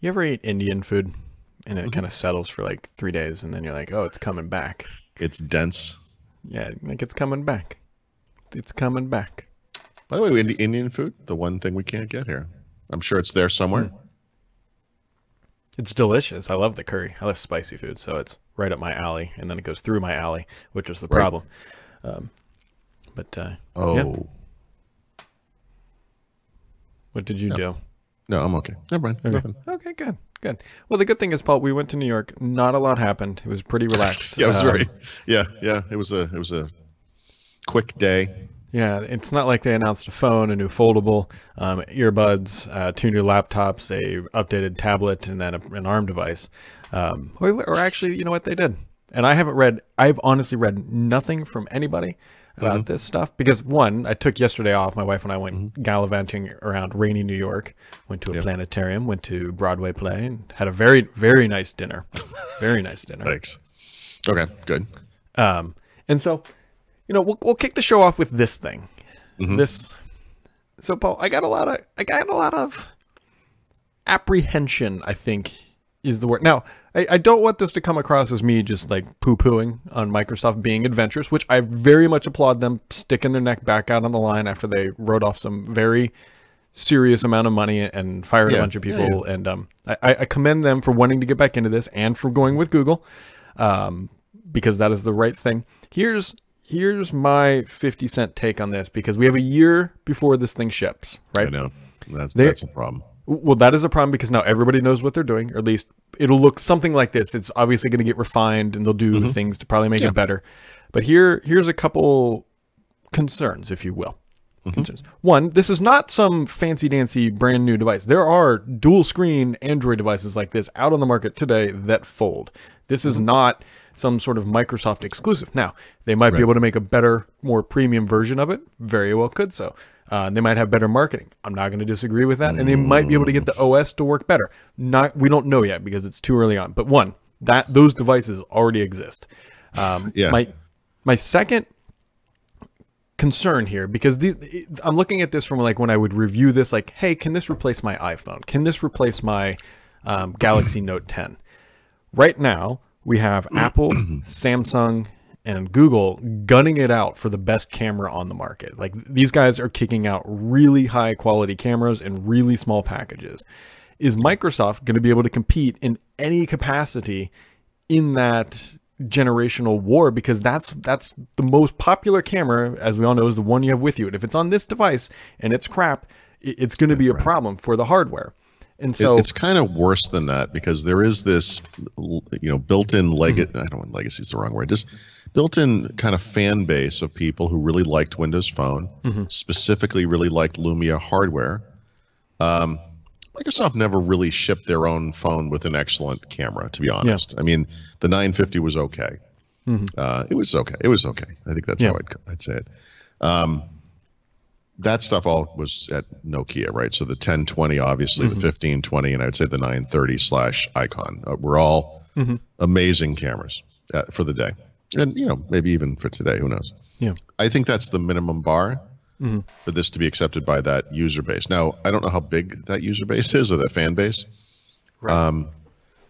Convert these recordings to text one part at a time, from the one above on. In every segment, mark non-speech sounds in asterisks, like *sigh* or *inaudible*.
You ever eat Indian food and it kind of settles for like three days and then you're like, oh, it's coming back. It's dense. Yeah, like it's coming back. It's coming back. By the way, Indi- Indian food, the one thing we can't get here. I'm sure it's there somewhere. It's delicious. I love the curry. I love spicy food, so it's right up my alley, and then it goes through my alley, which is the Right. problem. Um, but uh, Oh, yeah. what did you do? No, I'm okay. Never mind. Nothing. Okay, good, good. Well, the good thing is, Paul, we went to New York. Not a lot happened. It was pretty relaxed. *laughs* Yeah, it was Um, very. Yeah, yeah. It was a it was a quick day. Yeah, it's not like they announced a phone, a new foldable, um, earbuds, uh, two new laptops, a updated tablet, and then a, an ARM device. Um, or, or actually, you know what they did? And I haven't read. I've honestly read nothing from anybody about mm-hmm. this stuff because one, I took yesterday off. My wife and I went mm-hmm. gallivanting around rainy New York. Went to a planetarium, went to Broadway play, and had a very very nice dinner. Very nice *laughs* dinner. Thanks. Okay, good. Um, and so, you know, we'll, we'll kick the show off with this thing. Mm-hmm. This. So, Paul, I got a lot of, I got a lot of apprehension. I think is the word. Now, I, I don't want this to come across as me just like poo-pooing on Microsoft being adventurous, which I very much applaud them sticking their neck back out on the line after they wrote off some very serious amount of money and fired a bunch of yeah, people. And um, I, I commend them for wanting to get back into this and for going with Google, um, because that is the right thing. Here's here's my fifty cent take on this because we have a year before this thing ships, right? I know that's They- that's a problem. Well, that is a problem because now everybody knows what they're doing, or at least it'll look something like this. It's obviously going to get refined, and they'll do mm-hmm. things to probably make Yeah. it better. But here, here's a couple concerns, if you will. Mm-hmm. Concerns. One, this is not some fancy dancy brand new device. There are dual screen Android devices like this out on the market today that fold. This is mm-hmm. not some sort of Microsoft exclusive. Now, they might be able to make a better, more premium version of it. Very well could so. Uh, they might have better marketing. I'm not going to disagree with that, and they might be able to get the OS to work better. Not, we don't know yet because it's too early on. But one, that those devices already exist. Um, *sighs* Yeah. My my second concern here because these I'm looking at this from like when I would review this like hey can this replace my iPhone can this replace my um, Galaxy Note 10 right now we have *clears throat* Apple Samsung and Google gunning it out for the best camera on the market. Like these guys are kicking out really high quality cameras in really small packages. Is Microsoft going to be able to compete in any capacity in that generational war? Because that's that's the most popular camera as we all know is the one you have with you. And if it's on this device and it's crap it's going to be a problem for the hardware and It- so it's kind of worse than that because there is this, you know, built-in legacy. I don't want legacy is the wrong word. Just built-in kind of fan base of people who really liked Windows Phone, specifically really liked Lumia hardware. Um, Microsoft never really shipped their own phone with an excellent camera, to be honest. I mean, the 950 was okay. Uh, it was okay. It was okay. I think that's Yeah. how I'd, I'd say it. Um, that stuff all was at Nokia, right? So the 1020, obviously, the 1520, and I'd say the 930 slash Icon uh, were all amazing cameras uh, for the day, and you know maybe even for today. Who knows? yeah I think that's the minimum bar for this to be accepted by that user base. Now, I don't know how big that user base is or that fan base. Um,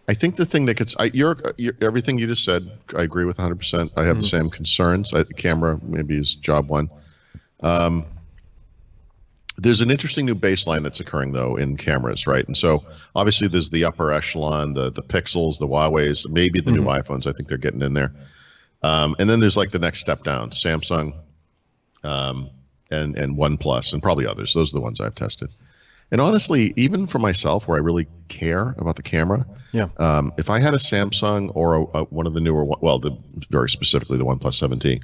I think the thing that gets I, your, your everything you just said, I agree with 100. percent I have the same concerns. I, the camera maybe is job one. Um, there's an interesting new baseline that's occurring though in cameras, right? And so obviously there's the upper echelon, the the Pixels, the Huawei's, maybe the new iPhones. I think they're getting in there. Um, and then there's like the next step down, Samsung, um, and and OnePlus, and probably others. Those are the ones I've tested. And honestly, even for myself, where I really care about the camera, yeah um, if I had a Samsung or a, a, one of the newer, well, the very specifically the OnePlus 7T,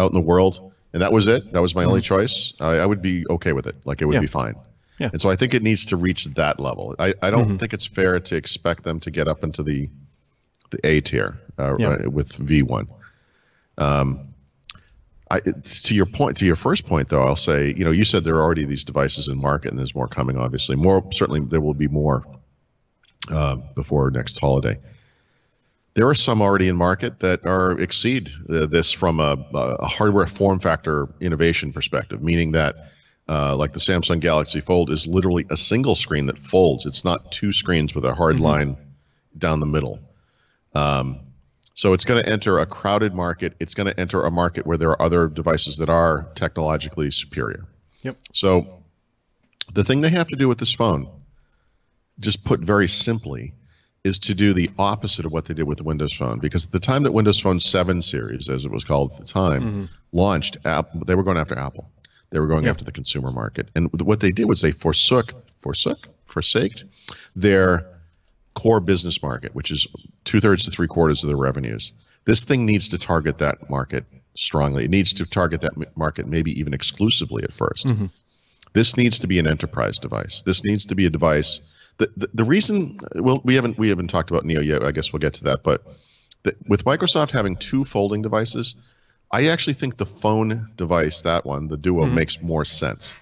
out in the world, and that was it, that was my only choice, I, I would be okay with it. Like it would Mm-hmm. Yeah. be fine. Yeah. And so I think it needs to reach that level. I, I don't think it's fair to expect them to get up into the the A tier uh, Yeah. uh, with V1. Um, I, it's, to your point, to your first point, though, I'll say, you know, you said there are already these devices in market, and there's more coming. Obviously, more certainly there will be more uh, before next holiday. There are some already in market that are exceed uh, this from a, a hardware form factor innovation perspective, meaning that uh, like the Samsung Galaxy Fold, is literally a single screen that folds. It's not two screens with a hard Mm-hmm. line down the middle. Um, so it's going to enter a crowded market. It's going to enter a market where there are other devices that are technologically superior. Yep. So the thing they have to do with this phone, just put very simply, is to do the opposite of what they did with the Windows Phone. Because at the time that Windows Phone 7 series, as it was called at the time, mm-hmm. launched, App, they were going after Apple. They were going Yeah. after the consumer market. And what they did was they forsook, forsook, forsaked their core business market, which is two thirds to three quarters of their revenues. This thing needs to target that market strongly. It needs to target that market maybe even exclusively at 1st mm-hmm. This needs to be an enterprise device. This needs to be a device. The, the, the reason, well, we haven't we haven't talked about Neo yet. I guess we'll get to that. But the, with Microsoft having two folding devices, I actually think the phone device, that one, the Duo, mm-hmm. makes more sense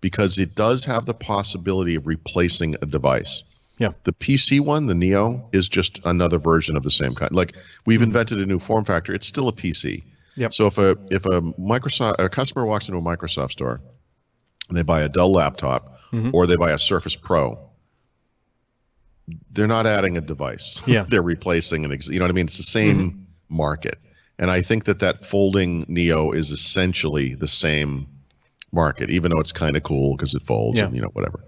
because it does have the possibility of replacing a device. Yeah. The PC one, the Neo, is just another version of the same kind. Like we've mm-hmm. invented a new form factor. It's still a PC. Yep. So if a if a Microsoft a customer walks into a Microsoft store and they buy a Dell laptop mm-hmm. or they buy a Surface Pro, they're not adding a device. *laughs* Yeah. they're replacing an. Ex- you know what I mean? It's the same market, and I think that that folding Neo is essentially the same market, even though it's kind of cool because it folds Yeah. and you know whatever.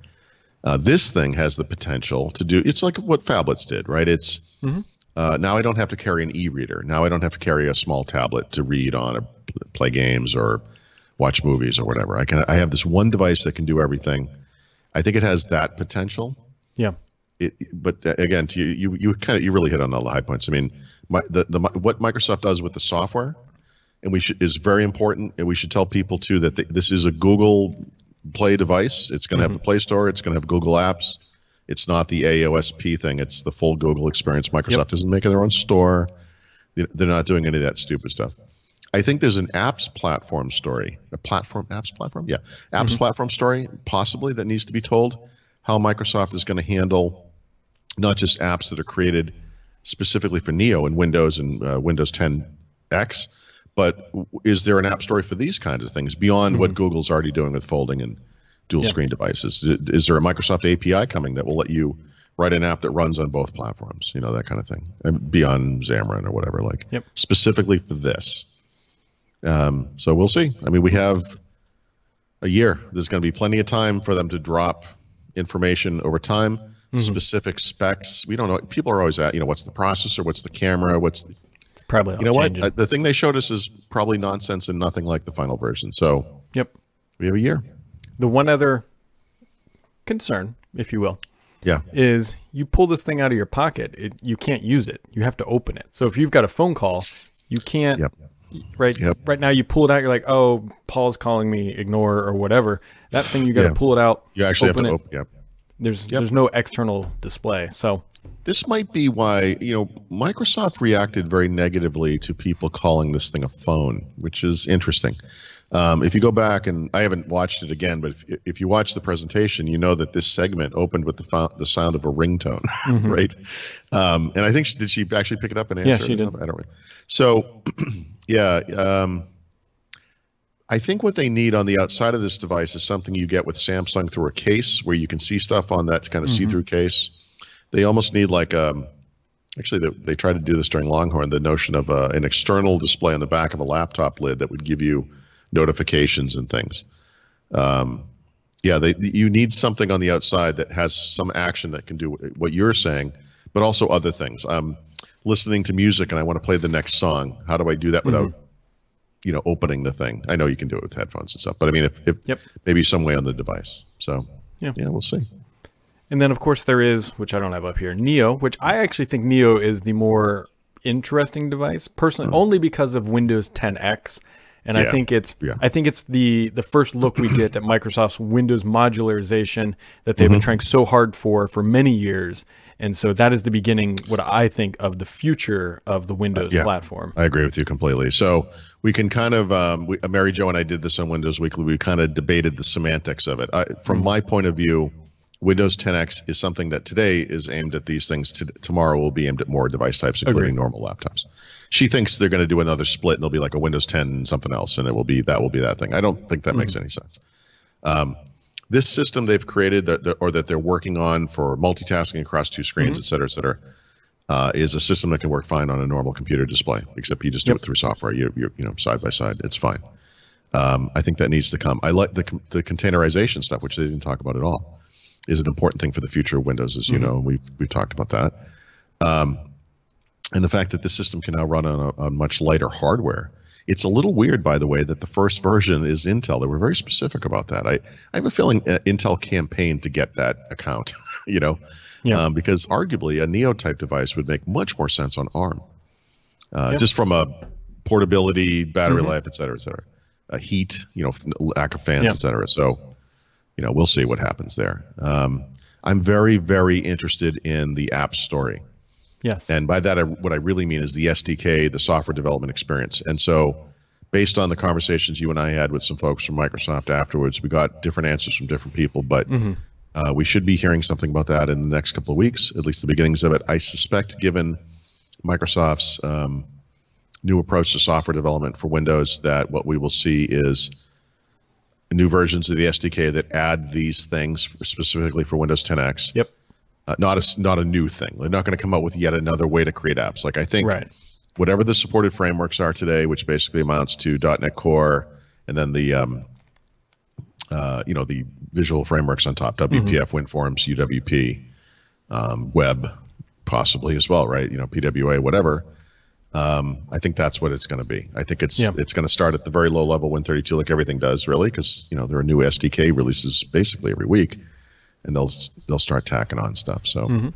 Uh, this thing has the potential to do. It's like what phablets did, right? It's uh, now I don't have to carry an e-reader. Now I don't have to carry a small tablet to read on or play games or watch movies or whatever. I can. I have this one device that can do everything. I think it has that potential. Yeah. It, but uh, again, to you, you, you kind of you really hit on all the high points. I mean, my, the, the what Microsoft does with the software, and we should is very important. And we should tell people too that the, this is a Google Play device. It's going to have the Play Store. It's going to have Google Apps. It's not the AOSP thing. It's the full Google experience. Microsoft isn't making their own store. They- They're not doing any of that stupid stuff. I think there's an apps platform story, a platform apps platform, yeah, apps platform story possibly that needs to be told. How Microsoft is going to handle not just apps that are created specifically for Neo and Windows and uh, Windows 10X, but is there an app story for these kinds of things beyond what Google's already doing with folding and dual Yeah. screen devices? Is there a Microsoft API coming that will let you write an app that runs on both platforms? You know that kind of thing, and beyond Xamarin or whatever, like Yep. specifically for this. Um, so we'll see. I mean, we have a year. There's going to be plenty of time for them to drop information over time, specific specs. We don't know. People are always at, you know, what's the processor? What's the camera? What's, It's probably you know what? Uh, the thing they showed us is probably nonsense and nothing like the final version. So Yep. we have a year. The one other concern, if you will, Yeah. is you pull this thing out of your pocket, it, you can't use it. You have to open it. So if you've got a phone call, you can't. Yep. Right. Yep. Right now, you pull it out. You're like, oh, Paul's calling me. Ignore or whatever. That thing, you got to Yeah. pull it out. You actually open have it. to open. Yep. There's Yep. there's no external display. So This might be why, you know, Microsoft reacted very negatively to people calling this thing a phone, which is interesting. Um, if you go back and I haven't watched it again, but if, if you watch the presentation, you know that this segment opened with the fo- the sound of a ringtone, *laughs* right? Um, and I think she, did she actually pick it up and answer? Yeah, she it did. something? I don't. Know. So, *clears throat* yeah, um, I think what they need on the outside of this device is something you get with Samsung through a case where you can see stuff on that kind of see-through case. They almost need like um, actually they, they tried to do this during Longhorn. The notion of uh, an external display on the back of a laptop lid that would give you notifications and things. Um, yeah, they, you need something on the outside that has some action that can do what you're saying, but also other things. I'm listening to music and I want to play the next song. How do I do that without, you know, opening the thing? I know you can do it with headphones and stuff, but I mean, if, if Yep. maybe some way on the device. So Yeah. yeah, we'll see. And then, of course, there is, which I don't have up here, Neo, which I actually think Neo is the more interesting device, personally, only because of Windows 10X. And I think it's, Yeah. I think it's the the first look we get at Microsoft's Windows modularization that they've been Mm-hmm. trying so hard for for many years. And so that is the beginning, what I think of the future of the Windows Uh, yeah. platform. I agree with you completely. So we can kind of, um, we, uh, Mary Jo and I did this on Windows Weekly. We kind of debated the semantics of it. I, from Mm-hmm. my point of view, Windows 10X is something that today is aimed at these things. To, tomorrow will be aimed at more device types, including normal laptops. She thinks they're going to do another split, and it'll be like a Windows 10 and something else, and it will be that will be that thing. I don't think that Mm-hmm. makes any sense. Um, this system they've created that, that- or that they're working on for multitasking across two screens, et cetera, et cetera, uh, is a system that can work fine on a normal computer display. Except you just do Yep. it through software. You, you're you know side by side. It's fine. Um, I think that needs to come. I like the the containerization stuff, which they didn't talk about at all, is an important thing for the future of Windows. As you know, we've we've talked about that. Um, and the fact that the system can now run on, a, on much lighter hardware. It's a little weird, by the way, that the first version is Intel. They were very specific about that. I, I have a feeling uh, Intel campaigned to get that account, *laughs* you know, Yeah. um, because arguably a Neo type device would make much more sense on ARM, uh, Yeah. just from a portability, battery Mhm. life, et cetera, et cetera, uh, heat, you know, lack of fans, Yeah. et cetera. So, you know, we'll see what happens there. Um, I'm very, very interested in the app story. Yes. And by that, I, what I really mean is the SDK, the software development experience. And so, based on the conversations you and I had with some folks from Microsoft afterwards, we got different answers from different people. But Mhm. uh, we should be hearing something about that in the next couple of weeks, at least the beginnings of it. I suspect, given Microsoft's um, new approach to software development for Windows, that what we will see is new versions of the SDK that add these things specifically for Windows 10X Yep. Uh, not a not a new thing. They're not going to come up with yet another way to create apps. Like I think Right. whatever the supported frameworks are today, which basically amounts to .NET Core and then the um, uh, you know the visual frameworks on top, WPF, WinForms, UWP, um, Web, possibly as well, right? You know PWA, whatever. Um, I think that's what it's going to be. I think it's it's going to start at the very low level, Win32, like everything does, really, because you know there are new SDK releases basically every week, and they'll they'll start tacking on stuff. So Mhm.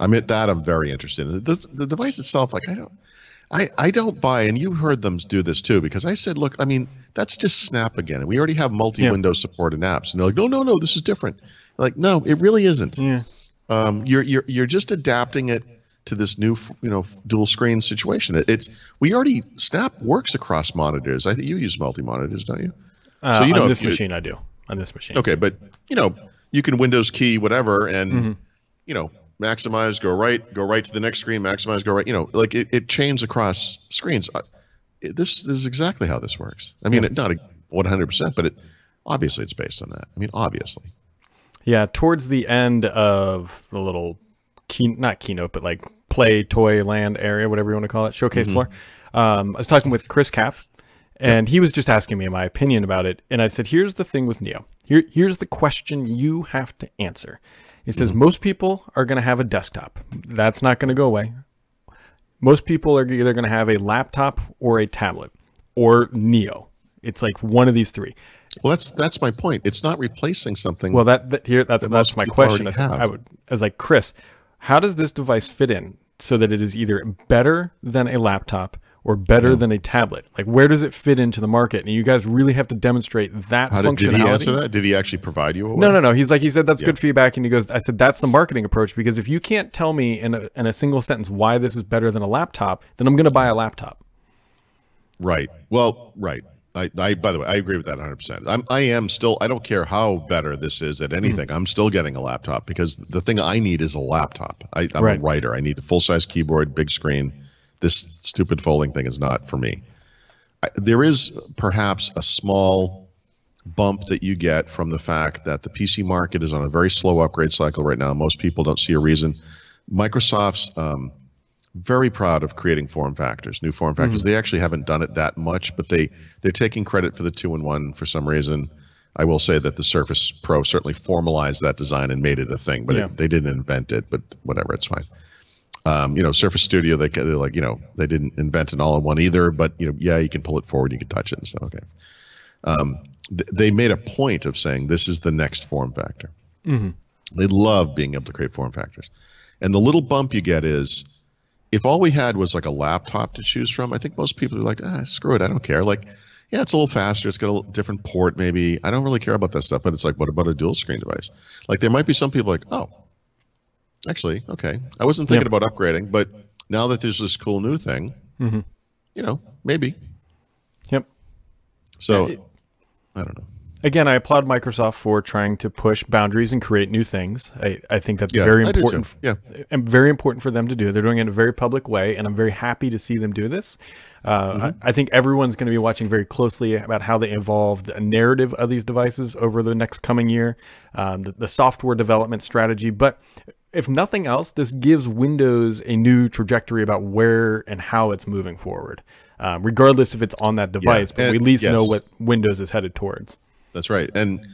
I'm at that. I'm very interested. in The, the device itself, like I don't, I I don't buy. And you heard them do this too, because I said, look, I mean, that's just Snap again. We already have multi-window support in apps, and they're like, no, no, no, this is different. Like, no, it really isn't. Yeah. Um, you're you're you're just adapting it to this new, you know, dual screen situation. It, it's we already Snap works across monitors. I think you use multi monitors, don't you? Uh, So you know on this you- machine, I do. On this machine. Okay, but you know, you can Windows key whatever, and Mhm. you know, maximize, go right, go right to the next screen, maximize, go right. You know, like it, it chains across screens. Uh, it- This, this is exactly how this works. I mean, Yeah. it, not a 100, percent but it obviously it's based on that. I mean, obviously. Yeah, towards the end of the little key, not keynote, but like play toy land area, whatever you want to call it, showcase Mm-hmm. floor. Um, I was talking with Chris Cap, and he was just asking me my opinion about it. And I said, "Here's the thing with Neo. Here, here's the question you have to answer." He says Mm-hmm. most people are going to have a desktop. That's not going to go away. Most people are either going to have a laptop or a tablet or Neo. It's like one of these three. Well, that's that's my point. It's not replacing something. Well, that, that here that's that that's my question. I, already said, have. I would as like Chris, how does this device fit in so that it is either better than a laptop or better than a tablet? Like where does it fit into the market? And you guys really have to demonstrate that how did, functionality. did he answer that? Did he actually provide you a way? No, no, no. He's like he said that's good feedback, and he goes, I said that's the marketing approach because if you can't tell me in a, in a single sentence why this is better than a laptop, then I'm going to buy a laptop. Right. Well, right. I, I by the way, I agree with that 100%. I'm I am still I don't care how better this is at anything. I'm still getting a laptop because the thing I need is a laptop. I, I'm Right. a writer. I need a full-size keyboard, big screen. This stupid folding thing is not for me. I, there is perhaps a small bump that you get from the fact that the PC market is on a very slow upgrade cycle right now. Most people don't see a reason. Microsoft's um, very proud of creating form factors, new form factors. They actually haven't done it that much, but they they're taking credit for the two in one for some reason. I will say that the Surface Pro certainly formalized that design and made it a thing, but Yeah. it, they didn't invent it. But whatever, it's fine. Um, you know, Surface Studio, they they're like you know they didn't invent an all-in-one either, but you know, yeah, you can pull it forward, you can touch it, and so okay. Um, th- they made a point of saying this is the next form factor. Mhm. They love being able to create form factors, and the little bump you get is if all we had was like a laptop to choose from. I think most people are like, ah, screw it, I don't care. Like, yeah, it's a little faster. It's got a little different port, maybe. I don't really care about that stuff. But it's like, what about a dual screen device? Like, there might be some people like, oh, actually, okay, I wasn't thinking about upgrading, but now that there's this cool new thing, Mhm. you know, maybe. Yep. So Yeah, it- I don't know. again, I applaud Microsoft for trying to push boundaries and create new things. I, I think that's Yeah, very important. Yeah. and very important for them to do. They're doing it in a very public way, and I'm very happy to see them do this. Uh, Mm-hmm. I, I think everyone's going to be watching very closely about how they evolve the narrative of these devices over the next coming year, um, the, the software development strategy. But if nothing else, this gives Windows a new trajectory about where and how it's moving forward, um, regardless if it's on that device. but we at least know what Windows is headed towards. That's right. And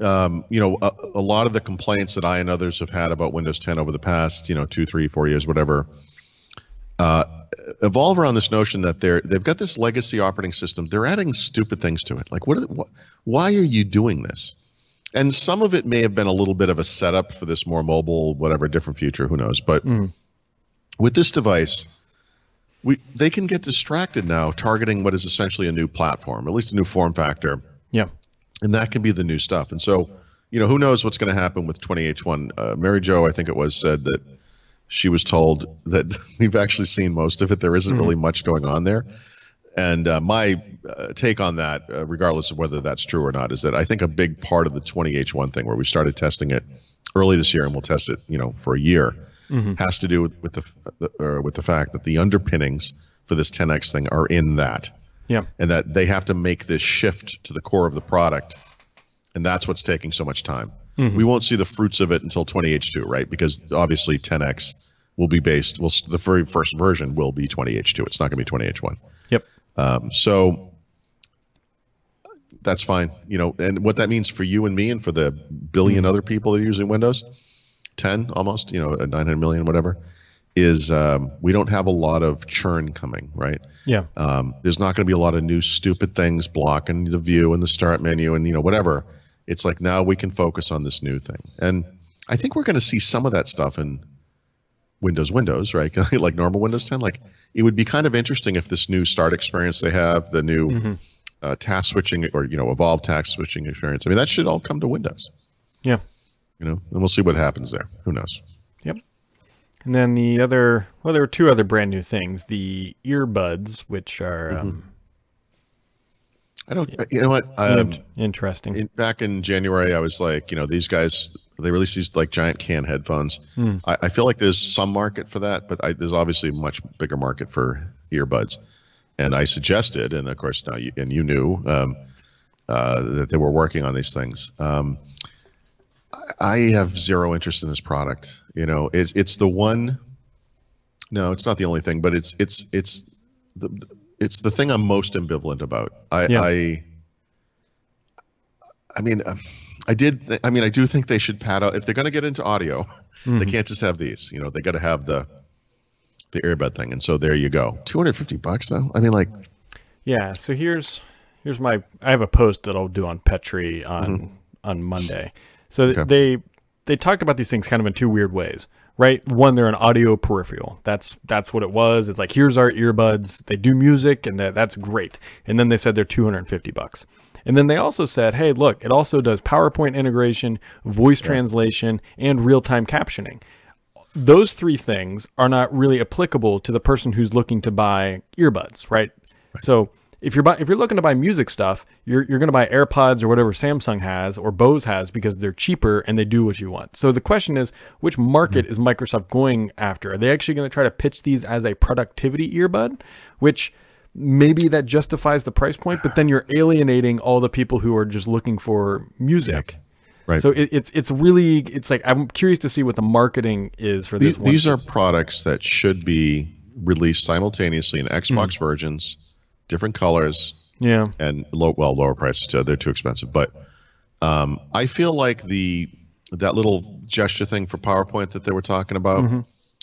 um, you know, a, a lot of the complaints that I and others have had about Windows 10 over the past, you know, two, three, four years, whatever, uh, evolve around this notion that they're they've got this legacy operating system. They're adding stupid things to it. Like, what? Are, what why are you doing this? And some of it may have been a little bit of a setup for this more mobile, whatever, different future. Who knows? But with this device, we they can get distracted now targeting what is essentially a new platform, at least a new form factor Yeah. and that can be the new stuff. And so, you know, who knows what's going to happen with 20H1? Uh, Mary Jo, I think it was, said that she was told that *laughs* we've actually seen most of it. There isn't really much going on there. And uh, my uh, take on that, uh, regardless of whether that's true or not, is that I think a big part of the 20H1 thing, where we started testing it early this year and we'll test it, you know, for a year, has to do with, with the, the with the fact that the underpinnings for this 10x thing are in that. Yeah. and that they have to make this shift to the core of the product and that's what's taking so much time. We won't see the fruits of it until 20h2 right? Because obviously 10x will be based well the very first version will be 20h2 it's not going to be 20h1 Yep. Um, so that's fine you know and what that means for you and me and for the 1000000000 other people that are using windows 10 almost you know 900 million whatever is um, we don't have a lot of churn coming right Yeah. um, there's not going to be a lot of new stupid things blocking the view and the start menu and you know whatever. It's like now we can focus on this new thing, and I think we're going to see some of that stuff in Windows Windows, right? *laughs* like normal Windows 10. Like it would be kind of interesting if this new start experience they have, the new uh, task switching or you know evolved task switching experience. I mean that should all come to Windows, Yeah. you know, and we'll see what happens there. Who knows? Yep. And then the other, well, there were two other brand new things: the earbuds, which are um, I don't. You know what? Um, interesting. in, back in January, I was like, you know, these guys they release these like giant can headphones. I, I feel like there's some market for that, but I, there's obviously a much bigger market for earbuds. And I suggested, and of course now you and you knew um, uh, that they were working on these things. Um, I, I have zero interest in this product. You know, it's it's the one. No, it's not the only thing, but it's it's it's the it's the thing I'm most ambivalent about. I Yeah. I I mean, um, I did. Th- I mean, I do think they should pad out if they're going to get into audio. They can't just have these. You know, they got to have the the earbud thing. And so there you go. Two hundred fifty bucks though. I mean, like, Yeah. So here's here's my I have a post that I'll do on Petri on on Monday. So Okay. they they talked about these things kind of in two weird ways, right? One, they're an audio peripheral. That's that's what it was. It's like here's our earbuds. They do music, and that that's great. And then they said they're 250 bucks. And then they also said, hey, look, it also does PowerPoint integration, voice translation, and real time captioning those three things are not really applicable to the person who's looking to buy earbuds, right? So if you're buy, if you're looking to buy music stuff, you're you're going to buy AirPods or whatever Samsung has or Bose has because they're cheaper and they do what you want. So the question is, which market hmm. is Microsoft going after? Are they actually going to try to pitch these as a productivity earbud, which maybe that justifies the price point, but then you're alienating all the people who are just looking for music. Right. So it, it's it's really it's like I'm curious to see what the marketing is for this these, these are products that should be released simultaneously in Xbox hmm. versions, different colors, yeah. and low, well, lower prices. Too. They're too expensive. But um, I feel like the that little gesture thing for PowerPoint that they were talking about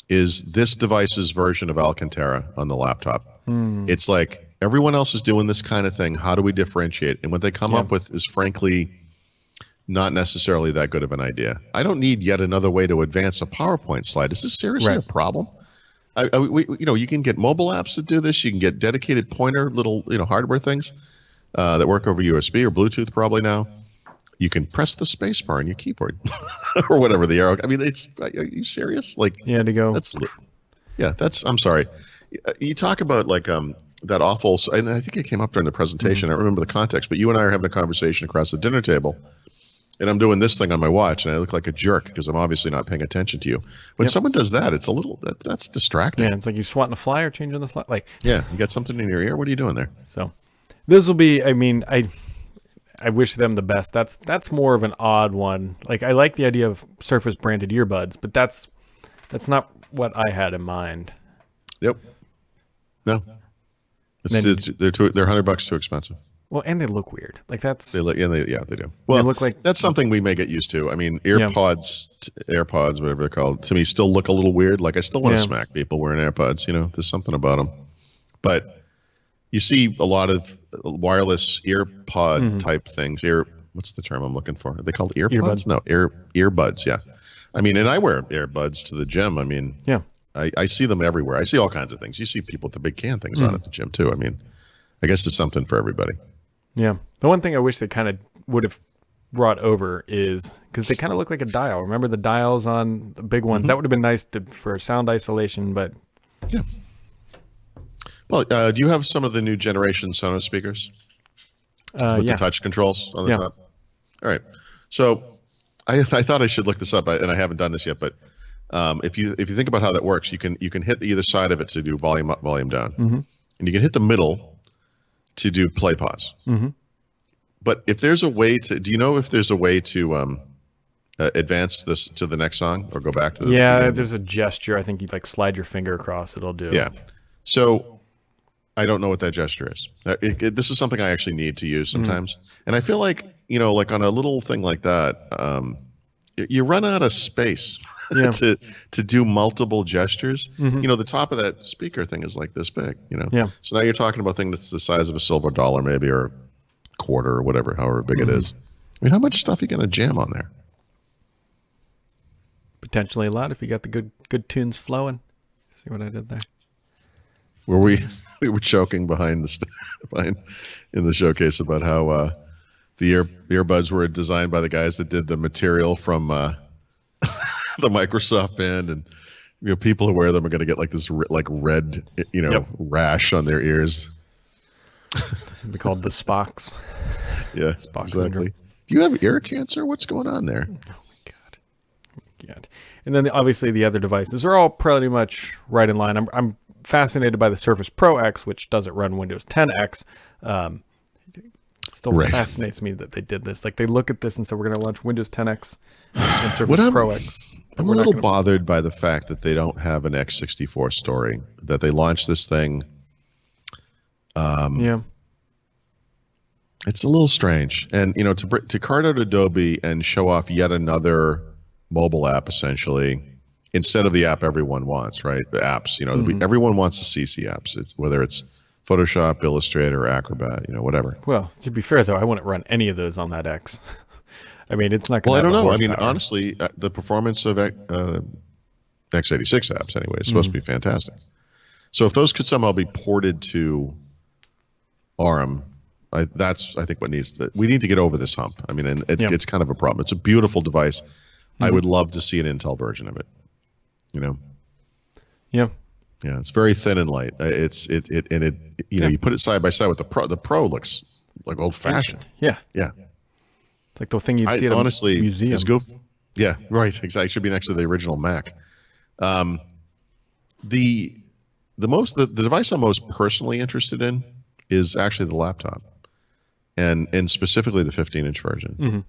is this device's version of Alcantara on the laptop. It's like everyone else is doing this kind of thing. How do we differentiate? And what they come up with is frankly not necessarily that good of an idea. I don't need yet another way to advance a PowerPoint slide. Is this seriously a problem? I, I, we, you know, you can get mobile apps to do this. You can get dedicated pointer little, you know, hardware things uh, that work over USB or Bluetooth probably now. You can press the space bar on your keyboard *laughs* or whatever the arrow. I mean, it's. Are you serious? Like Yeah, to go. that's. Yeah, that's. I'm sorry. You talk about like um that awful. And I think it came up during the presentation. I don't remember the context, but you and I are having a conversation across the dinner table, and I'm doing this thing on my watch, and I look like a jerk because I'm obviously not paying attention to you. When Yep. someone does that, it's a little that's that's distracting. Yeah, it's like you swatting a fly or changing the slot. Like *laughs* Yeah, you got something in your ear. What are you doing there? so, this will be. I mean, I I wish them the best. That's that's more of an odd one. Like I like the idea of Surface branded earbuds, but that's that's not what I had in mind. Yep. No. It's, it's, they're too, they're hundred bucks too expensive. Well, and they look weird. Like that's They look, yeah, they, yeah, they do. Well, look like- that's something we may get used to. I mean, AirPods, t- AirPods, whatever they're called, to me still look a little weird. Like I still want to Yeah. smack people wearing AirPods. You know, there's something about them. But you see a lot of wireless earpod Mm-hmm. type things. Ear, what's the term I'm looking for? Are they called earpods? Earbud. No, ear earbuds. Yeah. I mean, and I wear earbuds to the gym. I mean, yeah. I, I see them everywhere. I see all kinds of things. You see people with the big can things on at the gym too. I mean, I guess it's something for everybody. Yeah. The one thing I wish they kind of would have brought over is because they kind of look like a dial. Remember the dials on the big Mm-hmm. ones? That would have been nice to, for sound isolation, but Yeah. Well, uh, do you have some of the new generation Sonos speakers uh, with yeah. the touch controls on the Yeah. top? All right. So, I, I thought I should look this up, and I haven't done this yet. But um, if you if you think about how that works, you can you can hit either side of it to do volume up, volume down, Mhm. and you can hit the middle to do play pause. Mhm. But if there's a way to, do you know if there's a way to um, uh, advance this to the next song or go back to the Yeah, beginning? there's a gesture. I think you like slide your finger across. It'll do. Yeah. So I don't know what that gesture is. Uh, it- it- this is something I actually need to use Mm-hmm. sometimes. And I feel like, you know, like on a little thing like that, um, you run out of space *laughs* Yeah. to to do multiple gestures. Mhm. You know, the top of that speaker thing is like this big, you know. Yeah. So now you're talking about things that's the size of a silver dollar maybe or quarter or whatever, however big Mm-hmm. it is. I mean, how much stuff are you going to jam on there? Potentially a lot if you got the good good tunes flowing. See what I did there? Were we *laughs* *laughs* we were joking behind the behind in the showcase about how uh, the ear earbuds were designed by the guys that did the material from uh, *laughs* the Microsoft band, and you know people who wear them are going to get like this re- like red you know Yep. rash on their ears. It'd be called the Spocks. Yeah, Spock exactly. syndrome. Do you have ear cancer? What's going on there? Oh my god. God. And then the, obviously the other devices are all pretty much right in line. I'm, I'm fascinated by the Surface Pro X, which doesn't run Windows 10X. Um, it still Right. fascinates me that they did this. Like they look at this and said, we're going to launch Windows 10X and Surface I'm- Pro X." I'm a little gonna- bothered by the fact that they don't have an X64 story. That they launched this thing. Um, Yeah. It's a little strange, and you know, to to cart out Adobe and show off yet another mobile app, essentially, instead of the app everyone wants, right? The apps, you know, we, everyone wants the CC apps, it's, whether it's Photoshop, Illustrator, Acrobat, you know, whatever. Well, to be fair though, I wouldn't run any of those on that X. *laughs* I mean, it's not Well, I don't know. I mean, honestly, uh, the performance of uh, x86 apps, anyway, is supposed to be fantastic. So if those could somehow be ported to ARM, I, that's I think what needs to. We need to get over this hump. I mean, and it, Yeah. it's kind of a problem. It's a beautiful device. I would love to see an Intel version of it. You know, Yeah. Yeah, it's very thin and light. Uh, It's it it and it you know you put it side by side with the pro. The Pro looks like old fashioned. Yeah. Yeah. It's like the thing you'd I see at a honestly museum. is goof. Yeah, right. Exactly. It should be next to the original Mac. Um, the the most the, the device I'm most personally interested in is actually the laptop, and and specifically the 15 inch version. Mhm.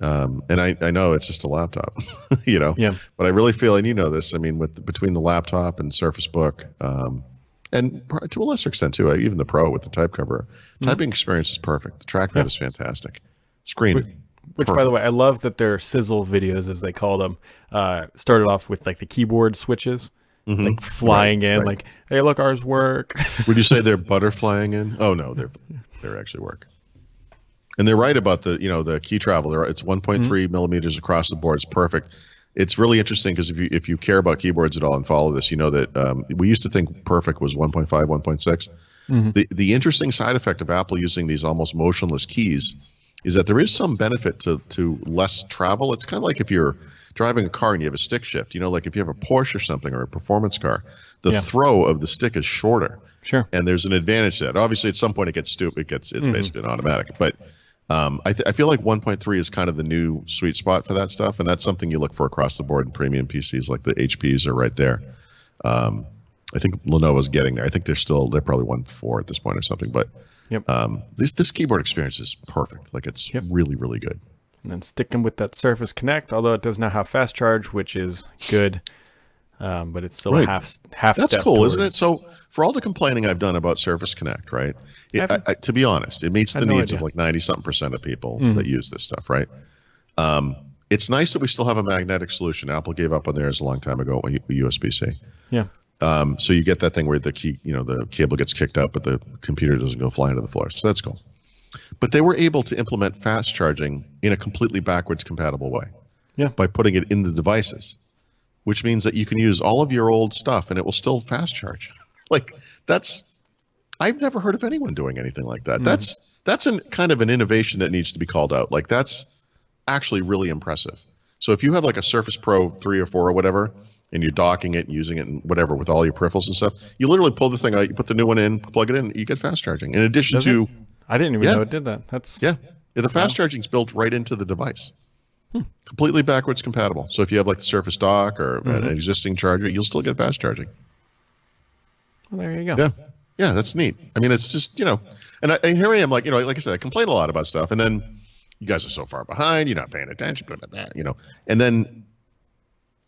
Um, and I, I know it's just a laptop, *laughs* you know, Yeah. but I really feel, and you know this, I mean, with between the laptop and Surface Book, um, and to a lesser extent too, uh, even the Pro with the type cover, Mm-hmm. typing experience is perfect. The trackpad is fantastic. Screen, Which, by the way, I love that their sizzle videos, as they call them, uh, started off with like the keyboard switches, like flying in, Mm-hmm. right. like, "Hey, look, ours work." Would you say they're *laughs* butterflying in? Oh no, they're they're actually work. And they're right about the you know the key travel. They're, it's mm-hmm. 1.3 millimeters across the board. It's perfect. It's really interesting because if you if you care about keyboards at all and follow this, you know that um, we used to think perfect was 1.5, 1.6. Mm-hmm. The the interesting side effect of Apple using these almost motionless keys is that there is some benefit to to less travel. It's kind of like if you're driving a car and you have a stick shift. You know, like if you have a Porsche or something or a performance car, the Yeah. throw of the stick is shorter. Sure. And there's an advantage to that. Obviously, at some point it gets stupid. It gets it's mm-hmm. basically an automatic. But um, I, th- I feel like 1.3 is kind of the new sweet spot for that stuff, and that's something you look for across the board in premium PCs. Like the HPs are right there. Um, I think Lenovo's getting there. I think they're still they're probably one four at this point or something. But Yep. um, this this keyboard experience is perfect. Like it's Yep. really really good. And then sticking with that Surface Connect, although it does not have fast charge, which is good, um, but it's still Right. a half half. That's cool, isn't it? So for all the complaining I've done about Surface Connect, right? It, I, I, to be honest, it meets the no needs of like ninety something percent of people Mhm. that use this stuff, right? Um, it's nice that we still have a magnetic solution. Apple gave up on theirs a long time ago with USB C. Yeah. Um, so you get that thing where the key, you know, the cable gets kicked out, but the computer doesn't go flying to the floor. So that's cool. But they were able to implement fast charging in a completely backwards compatible way. Yeah. By putting it in the devices, which means that you can use all of your old stuff and it will still fast charge. *laughs* like that's, I've never heard of anyone doing anything like that. Hmm. That's that's an kind of an innovation that needs to be called out. Like that's actually really impressive. So if you have like a Surface Pro three or four or whatever, and you're docking it and using it and whatever with all your peripherals and stuff, you literally pull the thing out, you put the new one in, plug it in, you get fast charging. In addition Does to, I didn't even Yeah. know it did that. That's yeah, yeah, the fast charging's built right into the device. Completely backwards compatible. So if you have like the Surface Dock or an mm-hmm. existing charger, you'll still get fast charging. well, there you go. Yeah. Yeah, that's neat. I mean, it's just, you know, and, I, and here I am, like, you know, like I said, I complain a lot about stuff, and then you guys are so far behind, you're not paying attention, blah, blah, blah, you know, and then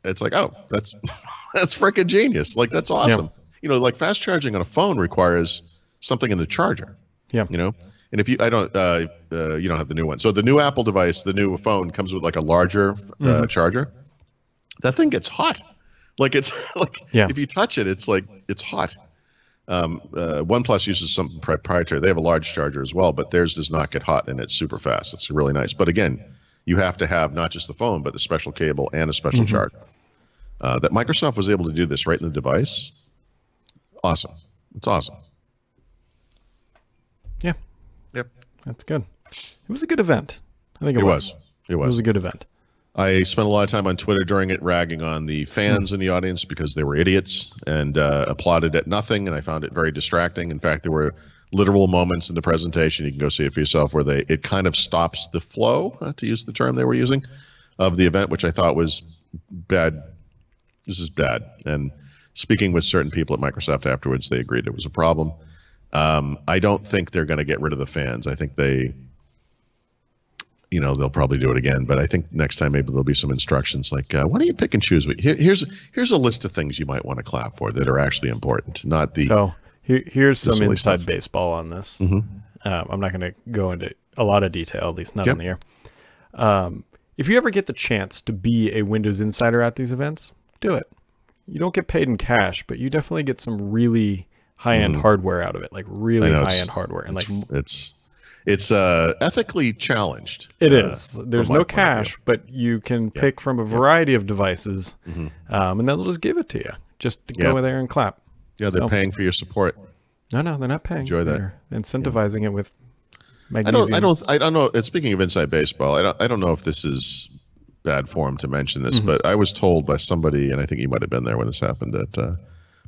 it's like, oh, that's *laughs* that's freaking genius. Like, that's awesome. You know, like fast charging on a phone requires something in the charger. Yeah. You know, and if you, I don't, uh, uh, you don't have the new one. So the new Apple device, the new phone comes with like a larger uh, charger. That thing gets hot. Like it's *laughs* like Yeah. if you touch it, it's like it's hot. Um, uh, OnePlus uses something proprietary. They have a large charger as well, but theirs does not get hot and it's super fast. It's really nice. But again, you have to have not just the phone, but a special cable and a special charger. Uh, that Microsoft was able to do this right in the device. Awesome. It's awesome. Yep. That's good. It was a good event. I think it, It was. It It was It was. a good event. I spent a lot of time on Twitter during it, ragging on the fans in the audience because they were idiots and uh, applauded at nothing, and I found it very distracting. In fact, there were literal moments in the presentation you can go see it for yourself where they it kind of stops the flow, uh, to use the term they were using, of the event, which I thought was bad. This is bad. And speaking with certain people at Microsoft afterwards, they agreed it was a problem. Um, I don't think they're going to get rid of the fans. I think they you know they'll probably do it again but i think next time maybe there'll be some instructions like uh, why don't you pick and choose Here, here's here's a list of things you might want to clap for that are actually important not the So here, here's some inside stuff. baseball on this. Mhm. Um, I'm not going to go into a lot of detail, at least not Yep. on the air. Um, if you ever get the chance to be a Windows insider at these events, do it. You don't get paid in cash, but you definitely get some really high end hardware out of it, like really Mm. Know, high end hardware. And like it's it's uh ethically challenged it uh, is. There's no point of view. cash, but you can pick from a variety of devices, Mhm. um, and they'll just give it to you just to Yeah. go there and clap. yeah they're So- paying for your support No, no, they're not paying. Enjoy that. They're incentivizing it with i magnesium. don't i don't i don't know and speaking of inside baseball i don't i don't know if this is bad form to mention this Mm-hmm. but i was told by somebody and i think you might have been there when this happened that uh,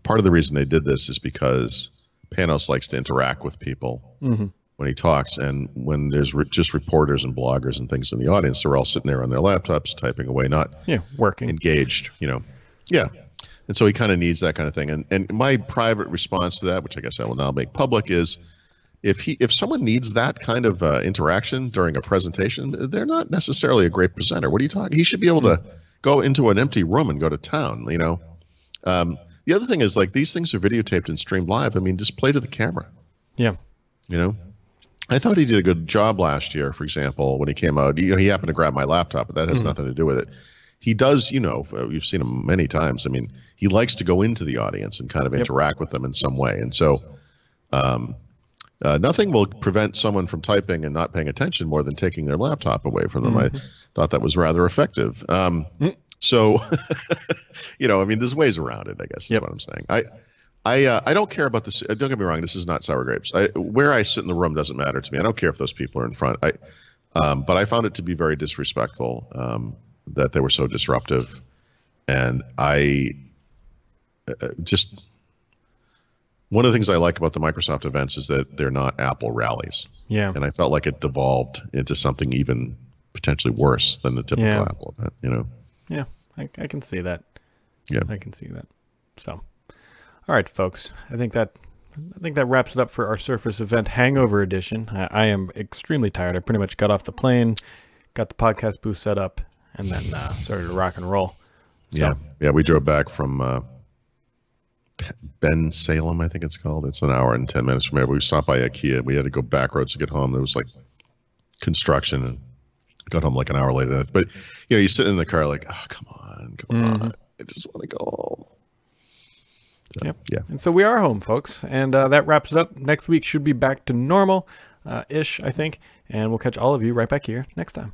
part of the reason they did this is because panos likes to interact with people Mhm. when he talks. And when there's re- just reporters and bloggers and things in the audience, they're all sitting there on their laptops typing away, not Yeah, working. engaged, you know. Yeah. And so he kind of needs that kind of thing. And and my private response to that, which I guess I will now make public, is if he if someone needs that kind of uh, interaction during a presentation, they're not necessarily a great presenter. What are you talking? He should be able to go into an empty room and go to town. You know. Um, the other thing is like these things are videotaped and streamed live. I mean, just play to the camera. yeah. You know, I thought he did a good job last year. For example, when he came out, you know, he happened to grab my laptop, but that has nothing to do with it. He does, you know, uh, you've seen him many times. I mean, he likes to go into the audience and kind of interact with them in some way. And so, um, uh, nothing will prevent someone from typing and not paying attention more than taking their laptop away from them. I thought that was rather effective. Um, Mm. So, *laughs* you know, I mean, there's ways around it. I guess is Yep. what I'm saying. I, I, uh, I don't care about this. uh, Don't get me wrong. This is not sour grapes. I, where I sit in the room doesn't matter to me. I don't care if those people are in front. I, um, but I found it to be very disrespectful um, that they were so disruptive, and I uh, just one of the things I like about the Microsoft events is that they're not Apple rallies. Yeah. And I felt like it devolved into something even potentially worse than the typical Yeah. Apple event, you know? Yeah, I, I can see that. Yeah. I can see that. So, all right, folks. I think that I think that wraps it up for our Surface event Hangover edition. I, I am extremely tired. I pretty much got off the plane, got the podcast booth set up, and then uh, started to rock and roll. So, Yeah. Yeah. We drove back from uh, Bensalem, I think it's called. It's an hour and 10 minutes from here. We stopped by IKEA. We had to go back roads to get home. There was like construction and got home like an hour later. But, you know, you sit in the car like, oh, come on, come Mhm. on. I just want to go home. So, Yep. Yeah. And so we are home, folks. And uh, that wraps it up. Next week should be back to normal uh, ish, I think. And we'll catch all of you right back here next time.